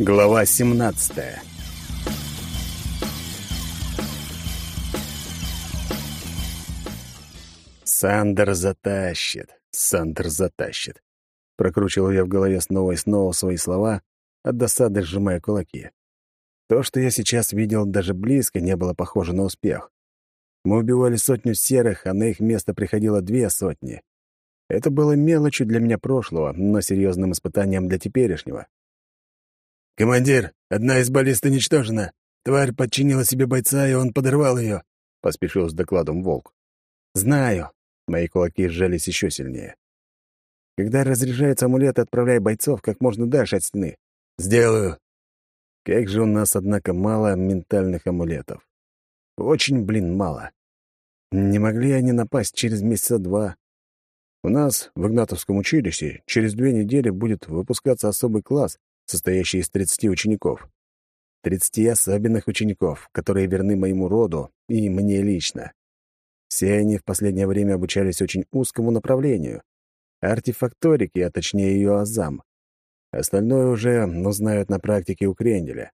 Глава 17 Сандер затащит, Сандер затащит. Прокручивал я в голове снова и снова свои слова, от досады сжимая кулаки. То, что я сейчас видел, даже близко не было похоже на успех. Мы убивали сотню серых, а на их место приходило две сотни. Это было мелочью для меня прошлого, но серьезным испытанием для теперешнего. «Командир, одна из баллист уничтожена. Тварь подчинила себе бойца, и он подорвал ее», — поспешил с докладом Волк. «Знаю». Мои кулаки сжались еще сильнее. «Когда разряжается амулет, отправляй бойцов как можно дальше от стены». «Сделаю». Как же у нас, однако, мало ментальных амулетов. Очень, блин, мало. Не могли они напасть через месяца два. У нас в Игнатовском училище через две недели будет выпускаться особый класс, состоящий из 30 учеников. 30 особенных учеников, которые верны моему роду и мне лично. Все они в последнее время обучались очень узкому направлению — артефакторике, а точнее ее азам. Остальное уже узнают на практике у Кренделя.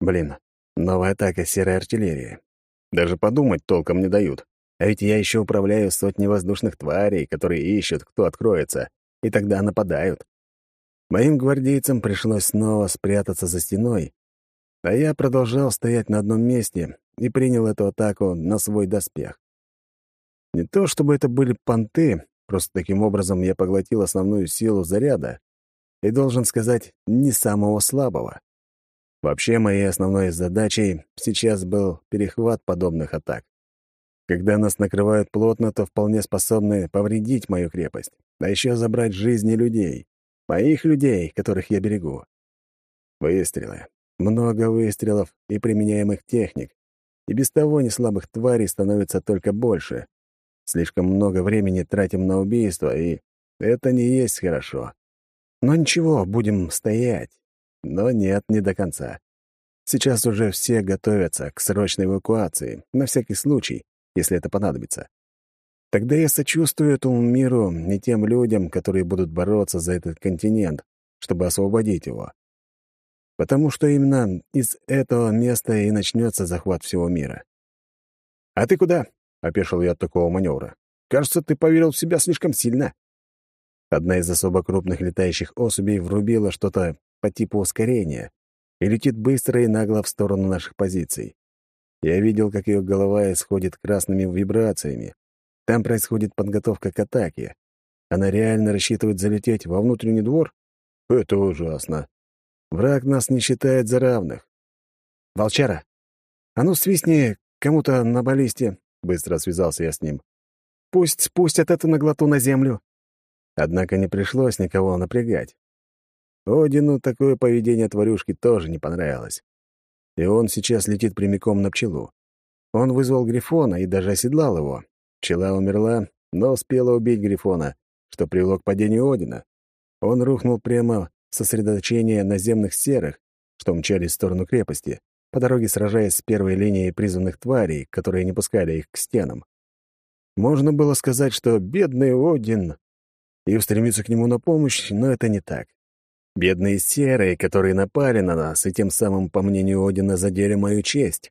Блин, новая атака серой артиллерии. Даже подумать толком не дают. А ведь я еще управляю сотней воздушных тварей, которые ищут, кто откроется, и тогда нападают. Моим гвардейцам пришлось снова спрятаться за стеной, а я продолжал стоять на одном месте и принял эту атаку на свой доспех. Не то чтобы это были понты, просто таким образом я поглотил основную силу заряда и, должен сказать, не самого слабого. Вообще, моей основной задачей сейчас был перехват подобных атак. Когда нас накрывают плотно, то вполне способны повредить мою крепость, а еще забрать жизни людей. Моих людей, которых я берегу. Выстрелы. Много выстрелов и применяемых техник. И без того неслабых тварей становится только больше. Слишком много времени тратим на убийство, и это не есть хорошо. Но ничего, будем стоять. Но нет, не до конца. Сейчас уже все готовятся к срочной эвакуации, на всякий случай, если это понадобится. Тогда я сочувствую этому миру и тем людям, которые будут бороться за этот континент, чтобы освободить его. Потому что именно из этого места и начнется захват всего мира. «А ты куда?» — опешил я от такого маневра. «Кажется, ты поверил в себя слишком сильно». Одна из особо крупных летающих особей врубила что-то по типу ускорения и летит быстро и нагло в сторону наших позиций. Я видел, как ее голова исходит красными вибрациями, там происходит подготовка к атаке. Она реально рассчитывает залететь во внутренний двор? Это ужасно. Враг нас не считает за равных. «Волчара, а ну свистни кому-то на баллисте», — быстро связался я с ним. «Пусть спустят эту наглоту на землю». Однако не пришлось никого напрягать. Одину такое поведение тварюшки тоже не понравилось. И он сейчас летит прямиком на пчелу. Он вызвал Грифона и даже оседлал его, Пчела умерла, но успела убить Грифона, что привело к падению Одина. Он рухнул прямо в сосредоточение наземных серых, что мчались в сторону крепости, по дороге сражаясь с первой линией призванных тварей, которые не пускали их к стенам. Можно было сказать, что бедный Один, и устремиться к нему на помощь, но это не так. Бедные серые, которые напали на нас, и тем самым, по мнению Одина, задели мою честь.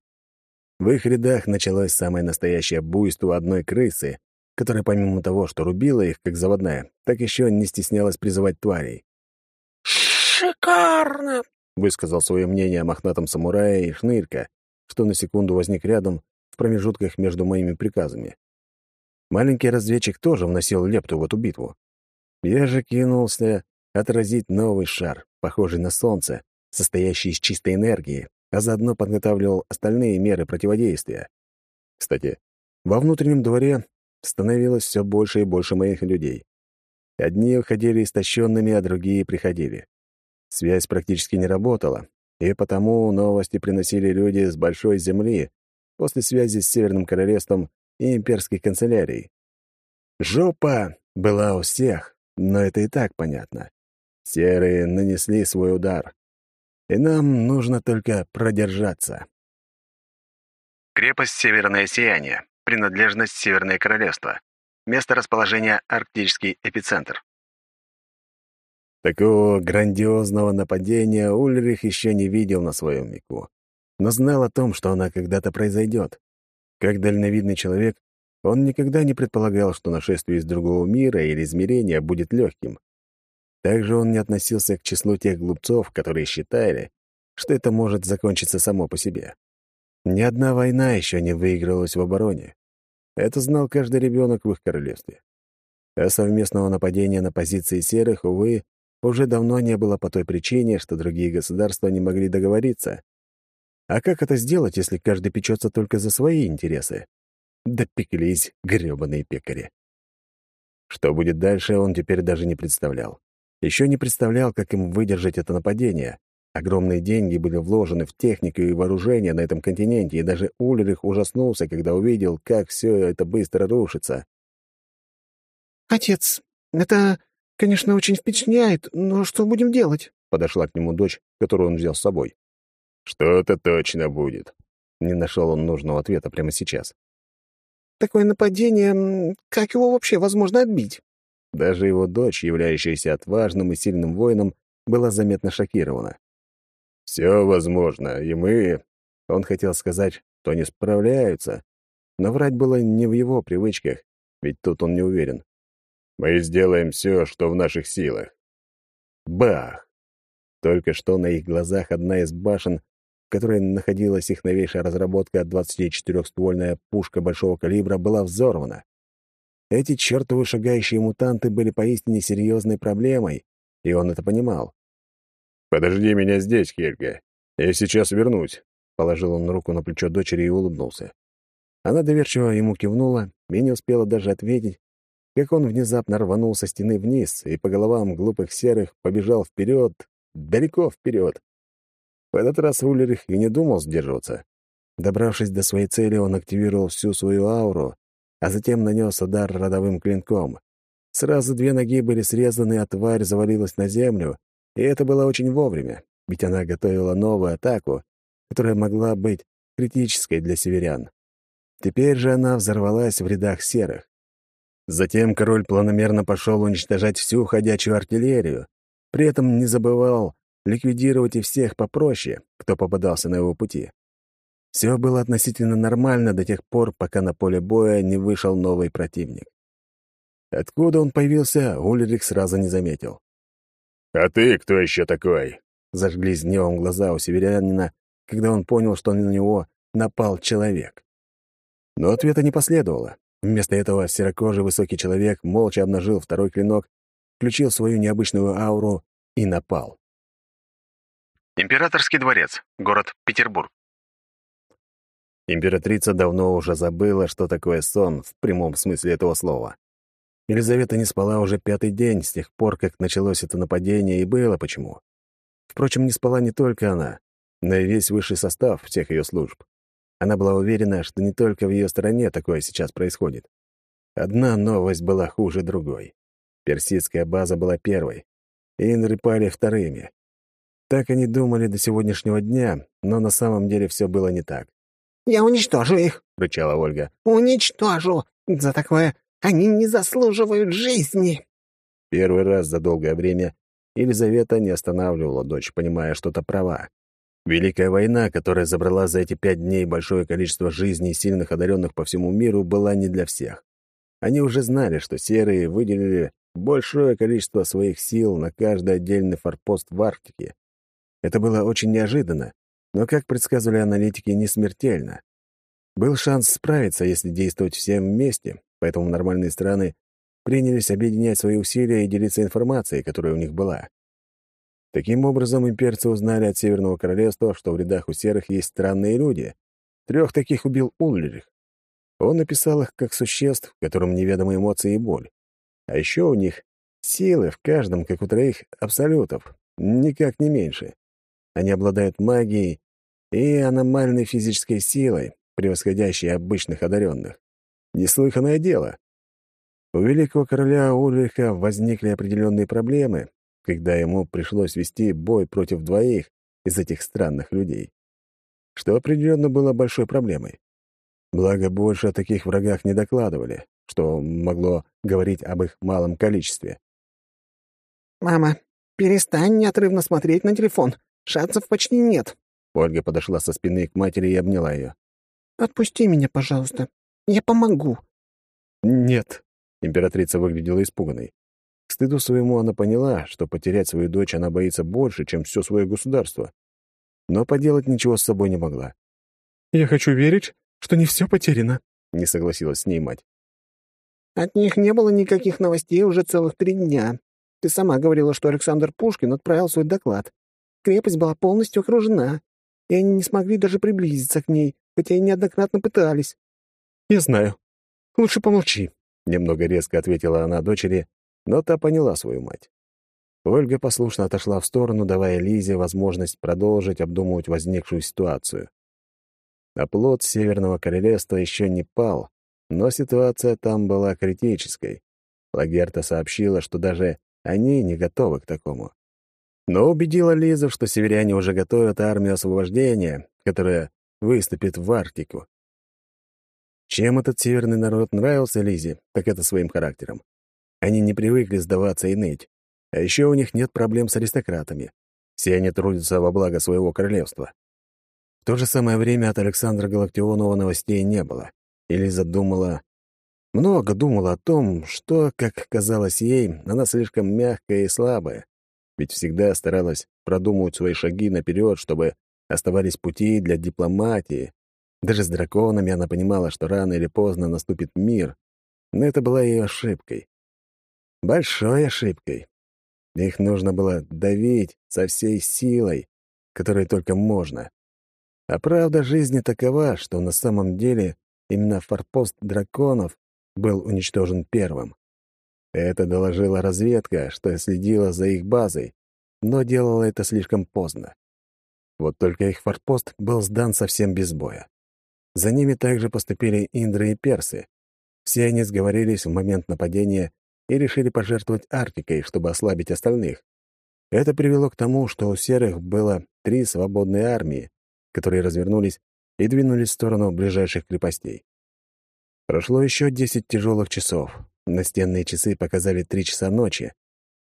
В их рядах началось самое настоящее буйство одной крысы, которая помимо того, что рубила их, как заводная, так еще не стеснялась призывать тварей. «Шикарно!» — высказал свое мнение о мохнатом самурае и шнырька, что на секунду возник рядом в промежутках между моими приказами. Маленький разведчик тоже вносил лепту в эту битву. Я же кинулся отразить новый шар, похожий на солнце, состоящий из чистой энергии, а заодно подготавливал остальные меры противодействия. Кстати, во внутреннем дворе становилось все больше и больше моих людей. Одни уходили истощенными, а другие приходили. Связь практически не работала, и потому новости приносили люди с большой земли после связи с Северным Королевством и имперской канцелярией. Жопа была у всех, но это и так понятно. Серые нанесли свой удар и нам нужно только продержаться. Крепость Северное Сияние. Принадлежность Северное Королевство. Место расположения — Арктический эпицентр. Такого грандиозного нападения Ульрих еще не видел на своем веку, но знал о том, что она когда-то произойдет. Как дальновидный человек, он никогда не предполагал, что нашествие из другого мира или измерения будет легким. Также он не относился к числу тех глупцов, которые считали, что это может закончиться само по себе. Ни одна война еще не выигралась в обороне. Это знал каждый ребенок в их королевстве. А совместного нападения на позиции серых, увы, уже давно не было по той причине, что другие государства не могли договориться. А как это сделать, если каждый печется только за свои интересы? Допеклись грёбаные пекари. Что будет дальше, он теперь даже не представлял. Еще не представлял, как им выдержать это нападение. Огромные деньги были вложены в технику и вооружение на этом континенте, и даже Ульрих ужаснулся, когда увидел, как все это быстро рушится. «Отец, это, конечно, очень впечатляет, но что будем делать?» Подошла к нему дочь, которую он взял с собой. «Что-то точно будет». Не нашел он нужного ответа прямо сейчас. «Такое нападение, как его вообще возможно отбить?» Даже его дочь, являющаяся отважным и сильным воином, была заметно шокирована. Все возможно, и мы...» Он хотел сказать, что они справляются, но врать было не в его привычках, ведь тут он не уверен. «Мы сделаем все, что в наших силах». Бах! Только что на их глазах одна из башен, в которой находилась их новейшая разработка 24-ствольная пушка большого калибра, была взорвана. Эти чертовы шагающие мутанты были поистине серьезной проблемой, и он это понимал. «Подожди меня здесь, Хельга. Я сейчас вернусь», — положил он руку на плечо дочери и улыбнулся. Она доверчиво ему кивнула и не успела даже ответить, как он внезапно рванул со стены вниз и по головам глупых серых побежал вперед, далеко вперед. В этот раз Улерих и не думал сдерживаться. Добравшись до своей цели, он активировал всю свою ауру, а затем нанес удар родовым клинком. Сразу две ноги были срезаны, а тварь завалилась на землю, и это было очень вовремя, ведь она готовила новую атаку, которая могла быть критической для северян. Теперь же она взорвалась в рядах серых. Затем король планомерно пошел уничтожать всю ходячую артиллерию, при этом не забывал ликвидировать и всех попроще, кто попадался на его пути. Все было относительно нормально до тех пор, пока на поле боя не вышел новый противник. Откуда он появился, Ульрих сразу не заметил. «А ты кто еще такой?» Зажглись гневом глаза у северянина, когда он понял, что на него напал человек. Но ответа не последовало. Вместо этого серокожий высокий человек молча обнажил второй клинок, включил свою необычную ауру и напал. Императорский дворец, город Петербург. Императрица давно уже забыла, что такое сон в прямом смысле этого слова. Елизавета не спала уже пятый день с тех пор, как началось это нападение, и было почему. Впрочем, не спала не только она, но и весь высший состав всех ее служб. Она была уверена, что не только в ее стороне такое сейчас происходит. Одна новость была хуже другой. Персидская база была первой, Инры вторыми. Так они думали до сегодняшнего дня, но на самом деле все было не так. «Я уничтожу их», — рычала Ольга. «Уничтожу! За такое они не заслуживают жизни!» Первый раз за долгое время Елизавета не останавливала дочь, понимая, что-то права. Великая война, которая забрала за эти пять дней большое количество жизней сильных одаренных по всему миру, была не для всех. Они уже знали, что серые выделили большое количество своих сил на каждый отдельный форпост в Арктике. Это было очень неожиданно, но, как предсказывали аналитики, не смертельно. Был шанс справиться, если действовать всем вместе, поэтому нормальные страны принялись объединять свои усилия и делиться информацией, которая у них была. Таким образом, имперцы узнали от Северного Королевства, что в рядах у серых есть странные люди. Трех таких убил Ульрих. Он описал их как существ, которым неведомы эмоции и боль. А еще у них силы в каждом, как у троих абсолютов, никак не меньше. Они обладают магией и аномальной физической силой, превосходящей обычных одаренных. Неслыханное дело. У великого короля Ульриха возникли определенные проблемы, когда ему пришлось вести бой против двоих из этих странных людей, что определенно было большой проблемой. Благо, больше о таких врагах не докладывали, что могло говорить об их малом количестве. «Мама, «Перестань неотрывно смотреть на телефон. Шансов почти нет». Ольга подошла со спины к матери и обняла ее. «Отпусти меня, пожалуйста. Я помогу». «Нет». Императрица выглядела испуганной. К стыду своему она поняла, что потерять свою дочь она боится больше, чем все свое государство. Но поделать ничего с собой не могла. «Я хочу верить, что не все потеряно», — не согласилась с ней мать. «От них не было никаких новостей уже целых три дня. Ты сама говорила, что Александр Пушкин отправил свой доклад. Крепость была полностью окружена, и они не смогли даже приблизиться к ней, хотя и неоднократно пытались». «Я знаю. Лучше помолчи», — немного резко ответила она дочери, но та поняла свою мать. Ольга послушно отошла в сторону, давая Лизе возможность продолжить обдумывать возникшую ситуацию. Оплот Северного Королевства еще не пал, но ситуация там была критической. Лагерта сообщила, что даже они не готовы к такому. Но убедила Лизу, что северяне уже готовят армию освобождения, которая выступит в Арктику. Чем этот северный народ нравился Лизе, так это своим характером. Они не привыкли сдаваться и ныть. А еще у них нет проблем с аристократами. Все они трудятся во благо своего королевства. В то же самое время от Александра Галактионова новостей не было. И Лиза думала... Много думала о том, что, как казалось ей, она слишком мягкая и слабая. Ведь всегда старалась продумывать свои шаги наперед, чтобы оставались пути для дипломатии. Даже с драконами она понимала, что рано или поздно наступит мир. Но это была ее ошибкой. Большой ошибкой. Их нужно было давить со всей силой, которой только можно. А правда жизни такова, что на самом деле именно форпост драконов был уничтожен первым. Это доложила разведка, что следила за их базой, но делала это слишком поздно. Вот только их форпост был сдан совсем без боя. За ними также поступили индры и персы. Все они сговорились в момент нападения и решили пожертвовать Арктикой, чтобы ослабить остальных. Это привело к тому, что у серых было три свободные армии, которые развернулись и двинулись в сторону ближайших крепостей. Прошло еще десять тяжелых часов. Настенные часы показали три часа ночи,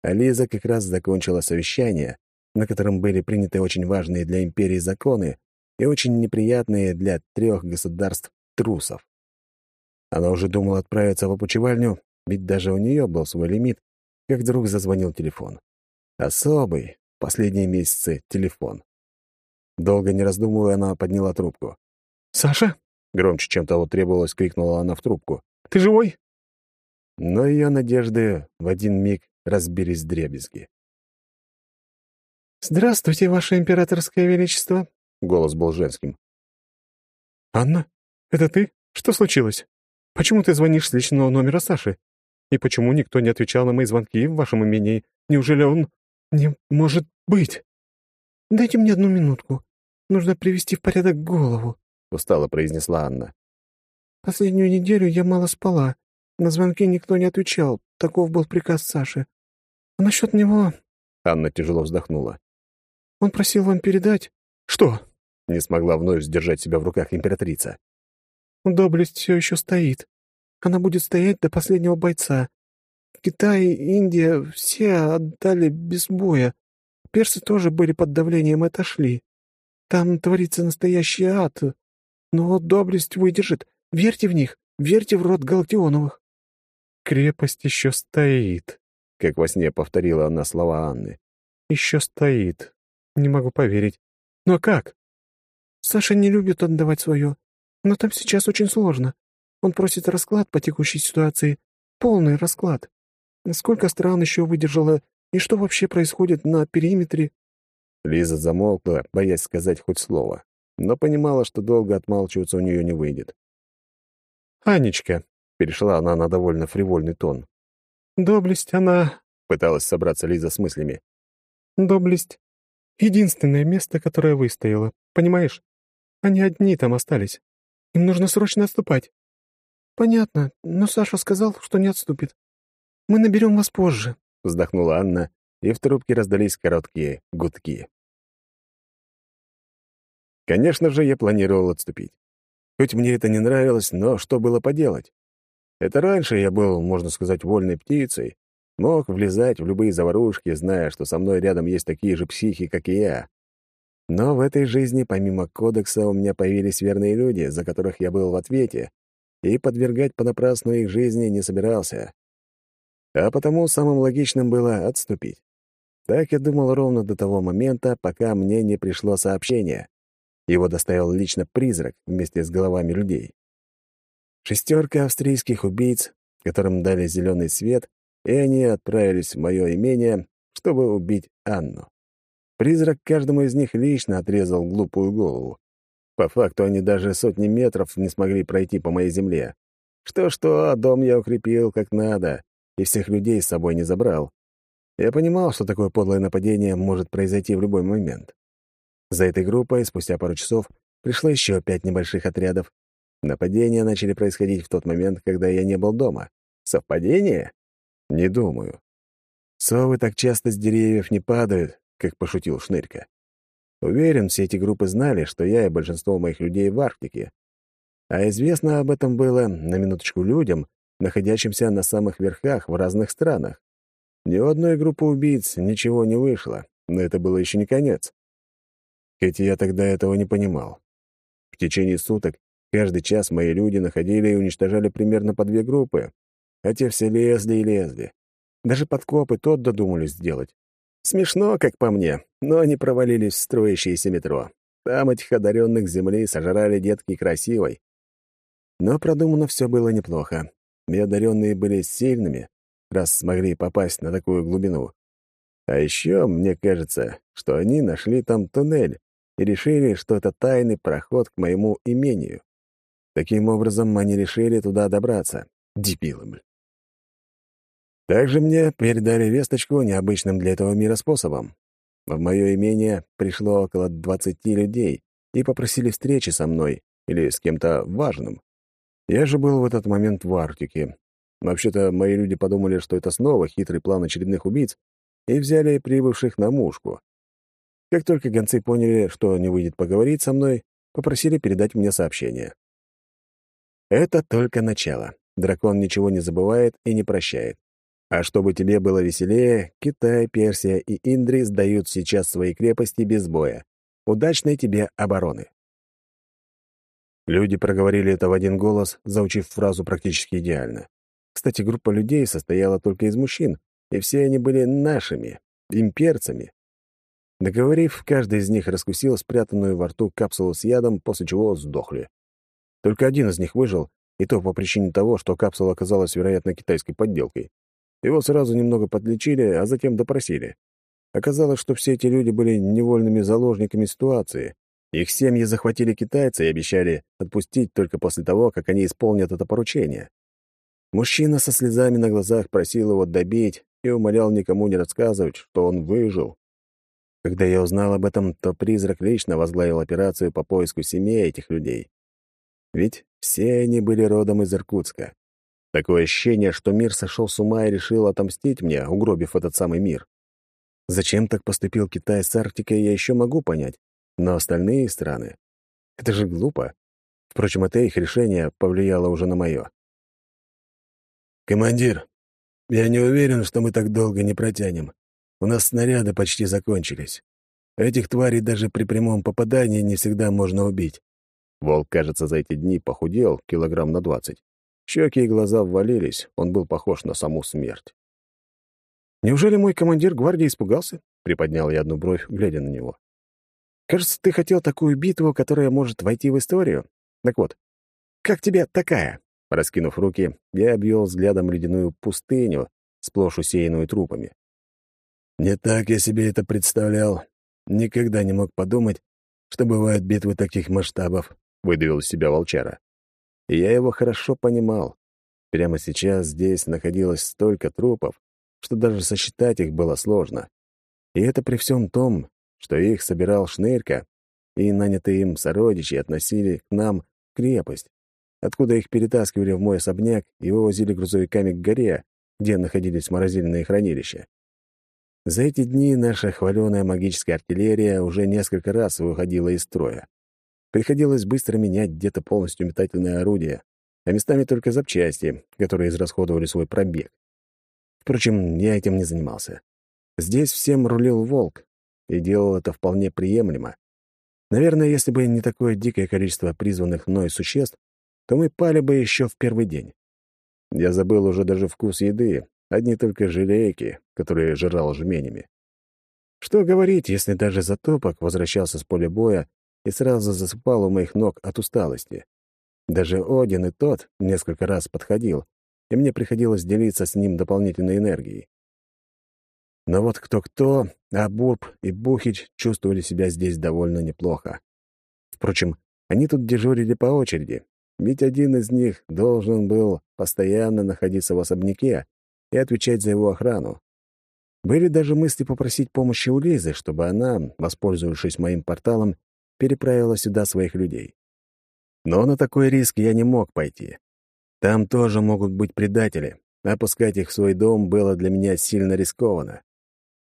а Лиза как раз закончила совещание, на котором были приняты очень важные для империи законы и очень неприятные для трех государств трусов. Она уже думала отправиться в опочивальню, ведь даже у нее был свой лимит, как вдруг зазвонил телефон. Особый, последние месяцы, телефон. Долго не раздумывая, она подняла трубку. «Саша?» — громче, чем того требовалось, крикнула она в трубку. «Ты живой?» Но ее надежды в один миг разбились дребезги. «Здравствуйте, Ваше Императорское Величество!» — голос был женским. «Анна, это ты? Что случилось? Почему ты звонишь с личного номера Саши? И почему никто не отвечал на мои звонки в вашем имении? Неужели он... Не может быть? Дайте мне одну минутку. Нужно привести в порядок голову, — устало произнесла Анна. Последнюю неделю я мало спала. На звонки никто не отвечал. Таков был приказ Саши. А насчет него... Анна тяжело вздохнула. Он просил вам передать... Что? Не смогла вновь сдержать себя в руках императрица. Доблесть все еще стоит. Она будет стоять до последнего бойца. Китай, Индия — все отдали без боя. Персы тоже были под давлением и отошли. Там творится настоящий ад. Но доблесть выдержит. Верьте в них, верьте в род Галактионовых. «Крепость еще стоит», — как во сне повторила она слова Анны. «Еще стоит. Не могу поверить. Но как?» «Саша не любит отдавать свое. Но там сейчас очень сложно. Он просит расклад по текущей ситуации. Полный расклад. Сколько стран еще выдержало, и что вообще происходит на периметре?» Лиза замолкла, боясь сказать хоть слово, но понимала, что долго отмалчиваться у нее не выйдет. «Анечка», — перешла она на довольно фривольный тон. «Доблесть, она...» — пыталась собраться Лиза с мыслями. «Доблесть — единственное место, которое выстояло, понимаешь? Они одни там остались. Им нужно срочно отступать. «Понятно, но Саша сказал, что не отступит. Мы наберем вас позже», — вздохнула Анна, и в трубке раздались короткие гудки. Конечно же, я планировал отступить. Хоть мне это не нравилось, но что было поделать? Это раньше я был, можно сказать, вольной птицей, Мог влезать в любые заварушки, зная, что со мной рядом есть такие же психи, как и я. Но в этой жизни, помимо кодекса, у меня появились верные люди, за которых я был в ответе, и подвергать понапрасну их жизни не собирался. А потому самым логичным было отступить. Так я думал ровно до того момента, пока мне не пришло сообщение. Его доставил лично призрак вместе с головами людей. Шестерка австрийских убийц, которым дали зеленый свет, и они отправились в мое имение, чтобы убить Анну. Призрак каждому из них лично отрезал глупую голову. По факту они даже сотни метров не смогли пройти по моей земле. Что-что, а дом я укрепил как надо, и всех людей с собой не забрал. Я понимал, что такое подлое нападение может произойти в любой момент. За этой группой спустя пару часов пришло еще пять небольших отрядов. Нападения начали происходить в тот момент, когда я не был дома. Совпадение? Не думаю. Совы так часто с деревьев не падают, как пошутил Шнырька. Уверен, все эти группы знали, что я и большинство моих людей в Арктике. А известно об этом было, на минуточку, людям, находящимся на самых верхах в разных странах. Ни у одной группы убийц ничего не вышло, но это было еще не конец. Хоть я тогда этого не понимал. В течение суток каждый час мои люди находили и уничтожали примерно по две группы, а те все лезли и лезли. Даже подкопы тот додумались сделать. Смешно, как по мне, но они провалились в строящееся метро. Там этих одаренных земли сожрали детки красивой. Но продумано все было неплохо. И одаренные были сильными, раз смогли попасть на такую глубину. А еще мне кажется, что они нашли там туннель и решили, что это тайный проход к моему имению. Таким образом, они решили туда добраться. Дебилы, блин. Также мне передали весточку необычным для этого мира способом. В мое имение пришло около 20 людей и попросили встречи со мной или с кем-то важным. Я же был в этот момент в Арктике. Вообще-то мои люди подумали, что это снова хитрый план очередных убийц, и взяли прибывших на мушку. Как только гонцы поняли, что не выйдет поговорить со мной, попросили передать мне сообщение. Это только начало. Дракон ничего не забывает и не прощает. А чтобы тебе было веселее, Китай, Персия и Индри сдают сейчас свои крепости без боя. Удачной тебе обороны. Люди проговорили это в один голос, заучив фразу практически идеально. Кстати, группа людей состояла только из мужчин, и все они были нашими, имперцами. Договорив, каждый из них раскусил спрятанную во рту капсулу с ядом, после чего сдохли. Только один из них выжил, и то по причине того, что капсула оказалась, вероятно, китайской подделкой. Его сразу немного подлечили, а затем допросили. Оказалось, что все эти люди были невольными заложниками ситуации. Их семьи захватили китайцы и обещали отпустить только после того, как они исполнят это поручение. Мужчина со слезами на глазах просил его добить и умолял никому не рассказывать, что он выжил. Когда я узнал об этом, то призрак лично возглавил операцию по поиску семей этих людей. Ведь все они были родом из Иркутска. Такое ощущение, что мир сошел с ума и решил отомстить мне, угробив этот самый мир. Зачем так поступил Китай с Арктикой, я еще могу понять, но остальные страны... Это же глупо. Впрочем, это их решение повлияло уже на мое. «Командир, я не уверен, что мы так долго не протянем. У нас снаряды почти закончились. Этих тварей даже при прямом попадании не всегда можно убить». Волк, кажется, за эти дни похудел килограмм на двадцать. Щеки и глаза ввалились, он был похож на саму смерть. «Неужели мой командир гвардии испугался?» — приподнял я одну бровь, глядя на него. «Кажется, ты хотел такую битву, которая может войти в историю. Так вот, как тебе такая?» Раскинув руки, я обвел взглядом ледяную пустыню, сплошь усеянную трупами. «Не так я себе это представлял. Никогда не мог подумать, что бывают битвы таких масштабов», — выдавил из себя волчара. И я его хорошо понимал. Прямо сейчас здесь находилось столько трупов, что даже сосчитать их было сложно. И это при всем том, что их собирал Шнырька, и нанятые им сородичи относили к нам крепость, откуда их перетаскивали в мой особняк и вывозили грузовиками к горе, где находились морозильные хранилища. За эти дни наша хваленая магическая артиллерия уже несколько раз выходила из строя. Приходилось быстро менять где-то полностью метательное орудие, а местами только запчасти, которые израсходовали свой пробег. Впрочем, я этим не занимался. Здесь всем рулил волк, и делал это вполне приемлемо. Наверное, если бы не такое дикое количество призванных мной существ, то мы пали бы еще в первый день. Я забыл уже даже вкус еды, одни только желейки, которые жрал жменями. Что говорить, если даже затопок возвращался с поля боя и сразу засыпал у моих ног от усталости. Даже Один и тот несколько раз подходил, и мне приходилось делиться с ним дополнительной энергией. Но вот кто-кто, а Бурб и Бухич чувствовали себя здесь довольно неплохо. Впрочем, они тут дежурили по очереди, ведь один из них должен был постоянно находиться в особняке и отвечать за его охрану. Были даже мысли попросить помощи у Лизы, чтобы она, воспользовавшись моим порталом, переправила сюда своих людей. Но на такой риск я не мог пойти. Там тоже могут быть предатели. Опускать их в свой дом было для меня сильно рискованно.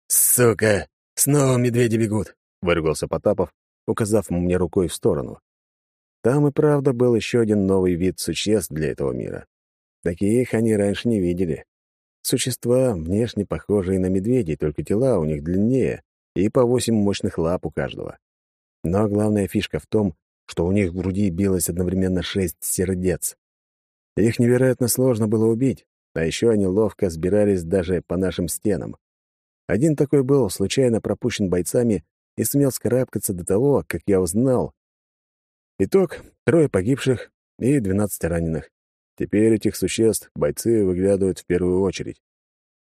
«Сука! Снова медведи бегут!» — выругался Потапов, указав мне рукой в сторону. Там и правда был еще один новый вид существ для этого мира. Таких они раньше не видели. Существа, внешне похожие на медведей, только тела у них длиннее и по восемь мощных лап у каждого. Но главная фишка в том, что у них в груди билось одновременно шесть сердец. Их невероятно сложно было убить, а еще они ловко сбирались даже по нашим стенам. Один такой был случайно пропущен бойцами и сумел скарабкаться до того, как я узнал. Итог — трое погибших и двенадцать раненых. Теперь этих существ бойцы выглядывают в первую очередь.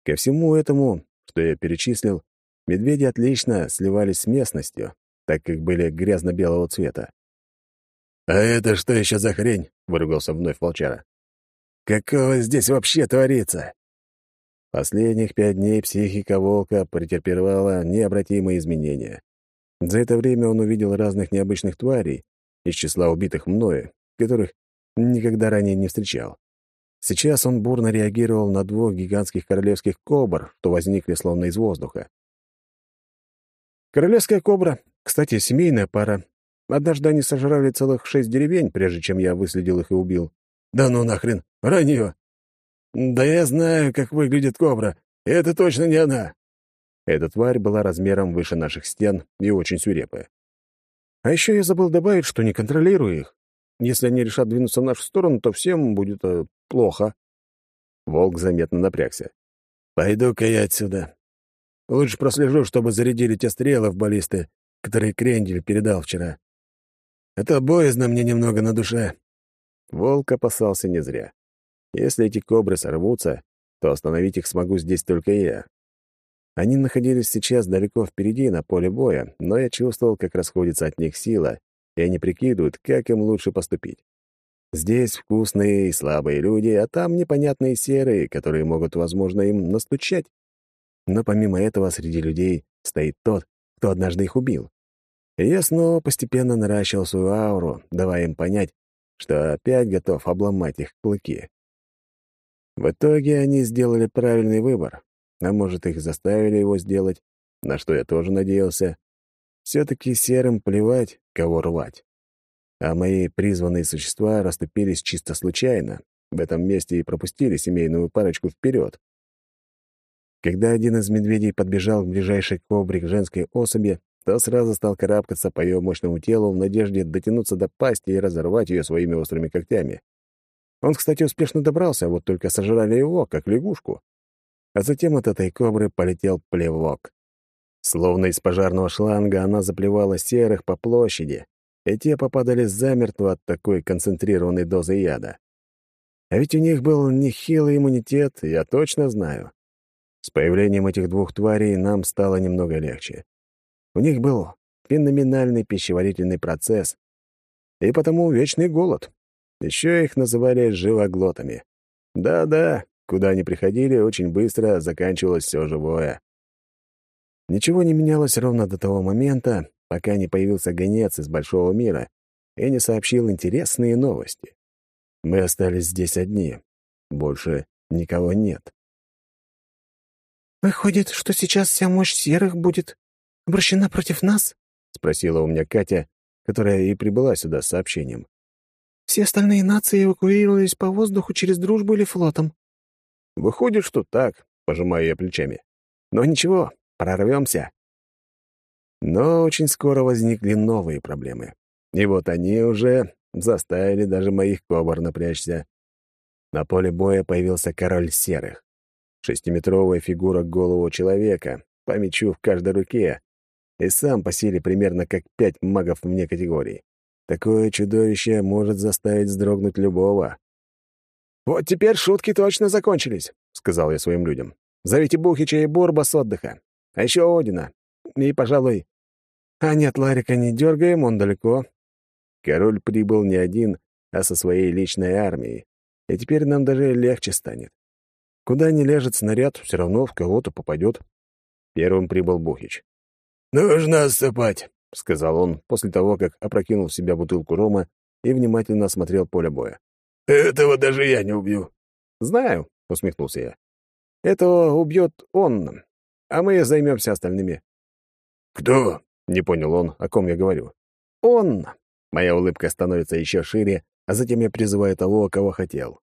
Ко всему этому, что я перечислил, медведи отлично сливались с местностью, так как были грязно-белого цвета. «А это что еще за хрень?» — выругался вновь волчара. «Какого здесь вообще творится?» Последних пять дней психика волка претерпевала необратимые изменения. За это время он увидел разных необычных тварей из числа убитых мною, которых никогда ранее не встречал. Сейчас он бурно реагировал на двух гигантских королевских кобр, что возникли словно из воздуха. Королевская кобра, кстати, семейная пара. Однажды они сожрали целых шесть деревень, прежде чем я выследил их и убил. «Да ну нахрен! Вранье! «Да я знаю, как выглядит кобра. Это точно не она!» Эта тварь была размером выше наших стен и очень свирепая. А еще я забыл добавить, что не контролирую их. Если они решат двинуться в нашу сторону, то всем будет э, плохо. Волк заметно напрягся. «Пойду-ка я отсюда. Лучше прослежу, чтобы зарядили те стрелы в баллисты, которые Крендель передал вчера. Это боязно мне немного на душе». Волк опасался не зря. Если эти кобры сорвутся, то остановить их смогу здесь только я. Они находились сейчас далеко впереди, на поле боя, но я чувствовал, как расходится от них сила, и они прикидывают, как им лучше поступить. Здесь вкусные и слабые люди, а там непонятные серые, которые могут, возможно, им настучать. Но помимо этого среди людей стоит тот, кто однажды их убил. И я снова постепенно наращивал свою ауру, давая им понять, что опять готов обломать их клыки. В итоге они сделали правильный выбор, а может, их заставили его сделать, на что я тоже надеялся. Все-таки серым плевать, кого рвать. А мои призванные существа расступились чисто случайно, в этом месте и пропустили семейную парочку вперед. Когда один из медведей подбежал к ближайшей кобре к женской особи, то сразу стал карабкаться по ее мощному телу в надежде дотянуться до пасти и разорвать ее своими острыми когтями. Он, кстати, успешно добрался, вот только сожрали его, как лягушку. А затем от этой кобры полетел плевок. Словно из пожарного шланга она заплевала серых по площади, и те попадали замертво от такой концентрированной дозы яда. А ведь у них был нехилый иммунитет, я точно знаю. С появлением этих двух тварей нам стало немного легче. У них был феноменальный пищеварительный процесс, и потому вечный голод. Еще их называли живоглотами. Да-да, куда они приходили, очень быстро заканчивалось все живое. Ничего не менялось ровно до того момента, пока не появился гонец из большого мира и не сообщил интересные новости. Мы остались здесь одни. Больше никого нет. «Выходит, что сейчас вся мощь серых будет обращена против нас?» — спросила у меня Катя, которая и прибыла сюда с сообщением. Все остальные нации эвакуировались по воздуху через дружбу или флотом. Выходит, что так. — пожимаю я плечами. «Но ничего, прорвемся». Но очень скоро возникли новые проблемы. И вот они уже заставили даже моих кобр напрячься. На поле боя появился король серых. Шестиметровая фигура голову человека, по мечу в каждой руке, и сам по силе примерно как пять магов вне категории. Такое чудовище может заставить вздрогнуть любого. «Вот теперь шутки точно закончились», — сказал я своим людям. «Зовите Бухича и Бурба с отдыха. А еще Одина. И, пожалуй... А нет, Ларика не дергаем, он далеко». Король прибыл не один, а со своей личной армией. И теперь нам даже легче станет. Куда ни ляжет снаряд, все равно в кого-то попадет. Первым прибыл Бухич. «Нужно отступать», — сказал он после того, как опрокинул в себя бутылку рома и внимательно осмотрел поле боя. «Этого даже я не убью». «Знаю», — усмехнулся я. «Этого убьет он, а мы займемся остальными». «Кто?» — не понял он, о ком я говорю. «Он!» Моя улыбка становится еще шире, а затем я призываю того, кого хотел.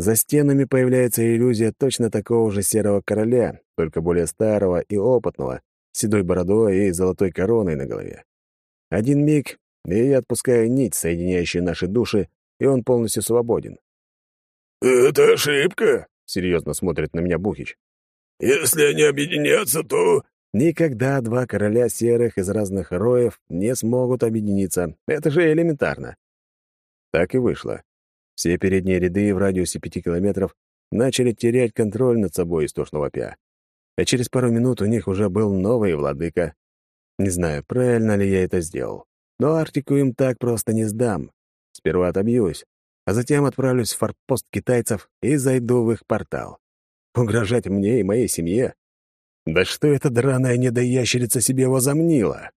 За стенами появляется иллюзия точно такого же серого короля, только более старого и опытного, седой бородой и золотой короной на голове. Один миг, и я отпускаю нить, соединяющую наши души, и он полностью свободен. «Это ошибка», — серьезно смотрит на меня Бухич. «Если они объединятся, то...» Никогда два короля серых из разных роев не смогут объединиться. Это же элементарно. Так и вышло. Все передние ряды в радиусе пяти километров начали терять контроль над собой истошно вопя. А через пару минут у них уже был новый владыка. Не знаю, правильно ли я это сделал. Но Арктику им так просто не сдам. Сперва отобьюсь, а затем отправлюсь в форпост китайцев и зайду в их портал. Угрожать мне и моей семье? Да что эта драная недоящерица себе возомнила?